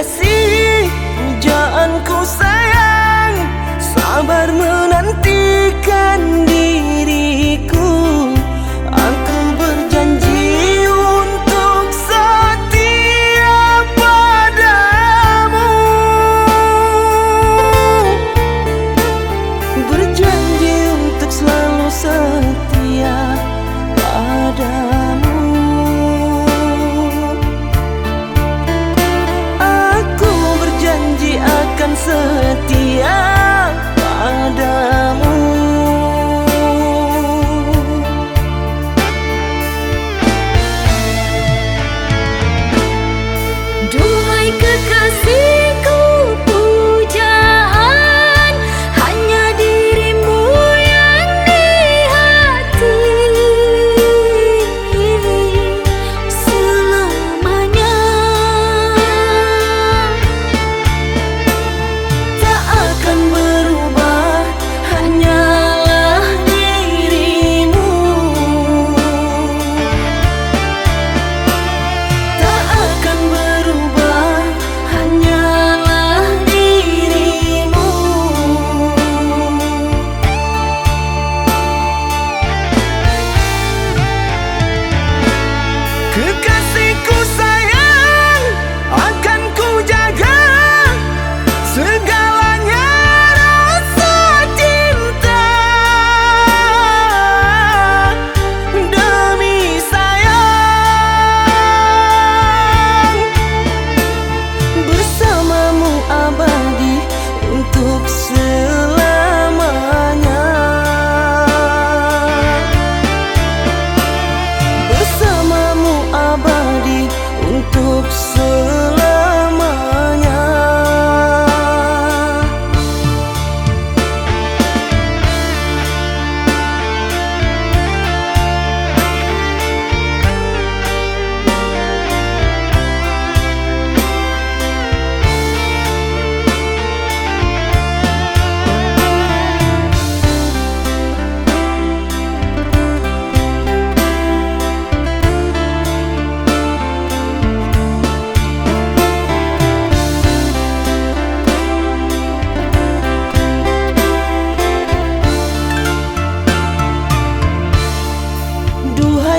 kasih Jangan ku sayang. Sabar menantikan diriku. Aku berjanji untuk setia padamu. Berjanji akan setia padamu. Duhai kekasih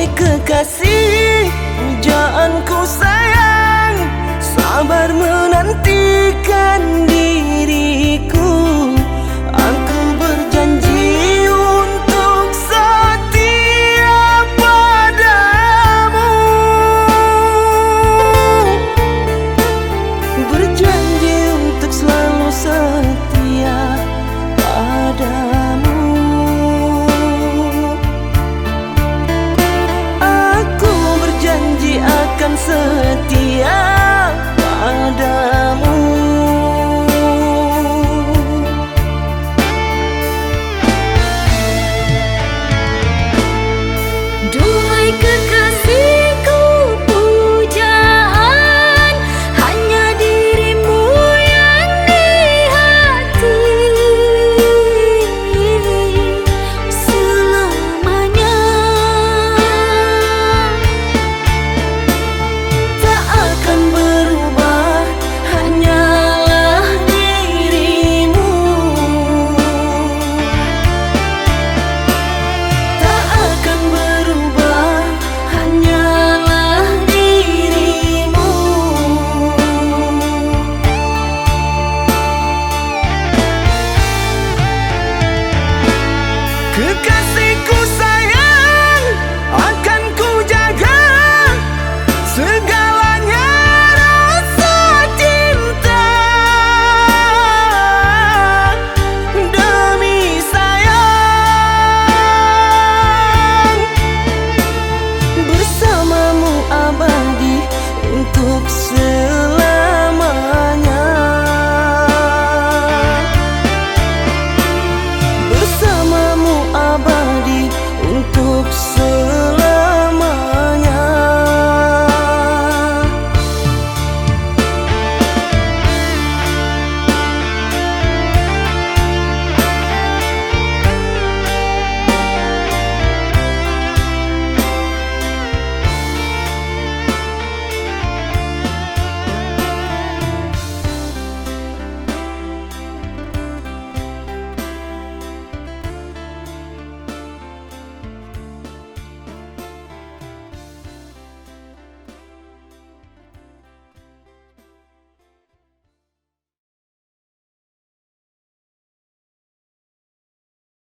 Wahai kekasih Pujaanku sayang. Sabar menantikan diriku 空間